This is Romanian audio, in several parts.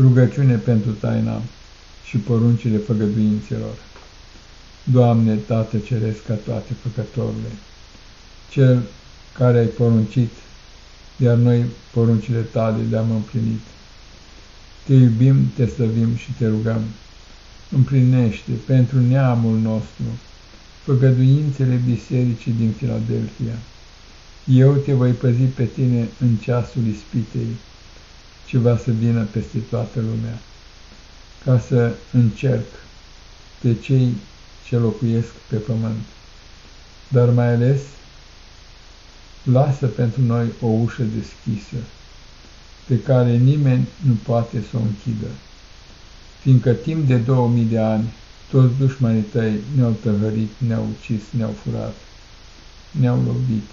Rugăciune pentru taina și poruncile făgăduințelor. Doamne, Tată Ceresc ca toate făcătorile, Cel care ai poruncit, iar noi poruncile tale le-am împlinit. Te iubim, te slăvim și te rugăm. Împlinește pentru neamul nostru făgăduințele bisericii din Filadelfia. Eu te voi păzi pe tine în ceasul ispitei, ce va să vină peste toată lumea, ca să încerc pe cei ce locuiesc pe pământ. Dar mai ales, lasă pentru noi o ușă deschisă, pe care nimeni nu poate să o închidă, fiindcă timp de 2000 de ani toți dușmanii tăi ne-au tăhărit, ne-au ucis, ne-au furat, ne-au lovit,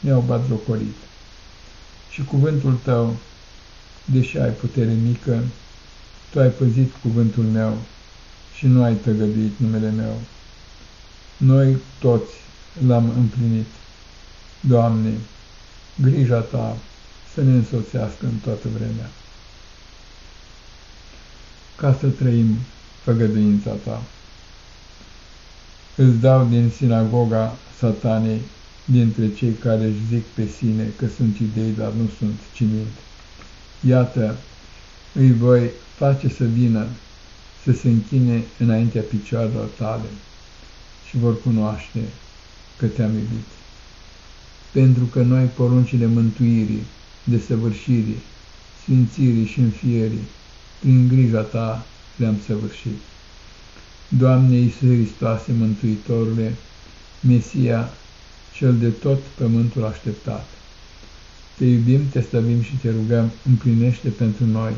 ne-au batjocorit. Și cuvântul tău deși ai putere mică, tu ai păzit cuvântul meu și nu ai tăgăduit numele meu. Noi toți l-am împlinit. Doamne, grija Ta să ne însoțească în toată vremea, ca să trăim făgăduința Ta. Îți dau din sinagoga satanei dintre cei care își zic pe sine că sunt idei, dar nu sunt, ci mint Iată, îi voi face să vină, să se închine înaintea picioarelor tale și vor cunoaște că te-am iubit. Pentru că noi poruncile mântuirii, desăvârșirii, sfințirii și înfierii, prin grija ta le-am săvârșit. Doamne Iisus Hristoase, Mântuitorule, Mesia, cel de tot pământul așteptat, te iubim, te slăbim și te rugăm, împlinește pentru noi,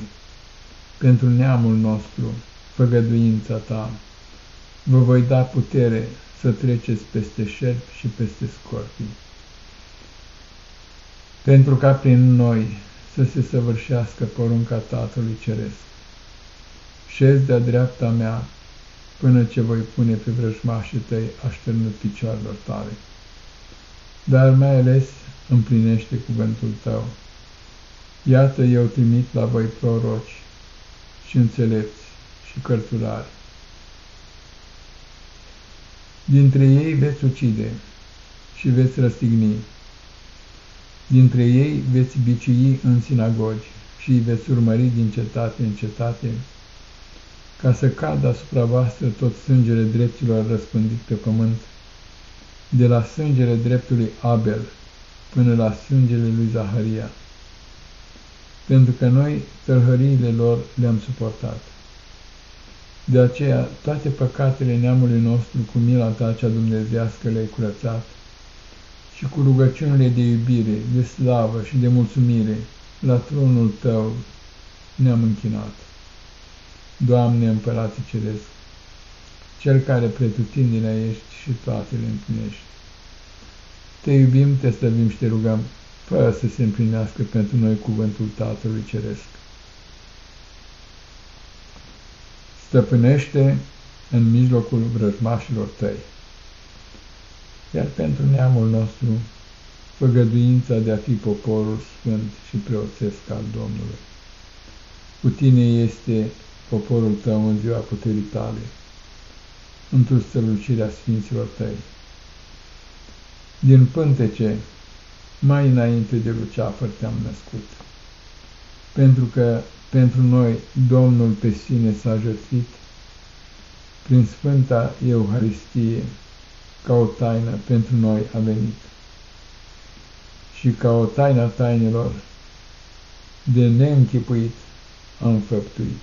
pentru neamul nostru, făgăduința ta. Vă voi da putere să treceți peste șerpi și peste scorpii. Pentru ca prin noi să se săvârșească porunca Tatălui Ceresc. Șezi de-a dreapta mea până ce voi pune pe vrăjmașii tăi așternut picioarelor tale. Dar mai ales împlinește cuvântul tău. Iată, eu trimit la voi proroci și înțelepți și cărturari. Dintre ei veți ucide și veți răstigni. Dintre ei veți bicii în sinagogi și îi veți urmări din cetate în cetate, ca să cadă asupra voastră tot sângele dreptilor răspândit pe pământ, de la sângele dreptului Abel, până la sângele lui Zaharia, pentru că noi tălhăriile lor le-am suportat. De aceea, toate păcatele neamului nostru cu mila ta cea dumnezească le-ai curățat și cu rugăciunile de iubire, de slavă și de mulțumire la tronul tău ne-am închinat. Doamne, Împărate Ceresc, Cel care pretutindine ești și toate le împlinești. Te iubim, te stăvim și te rugăm, fără să se împlinească pentru noi cuvântul Tatălui Ceresc. Stăpânește în mijlocul vrăjmașilor tăi. Iar pentru neamul nostru, făgăduința de a fi poporul sfânt și preoțesc al Domnului. Cu tine este poporul tău în ziua puterii tale, într-o strălucirea sfinților tăi din pântece, mai înainte de luceafăr te-am născut. Pentru că pentru noi Domnul pe sine s-a jertfit, prin Sfânta Euharistie, ca o taină pentru noi a venit. Și ca o taină tainelor, de neînchipuit am făptuit.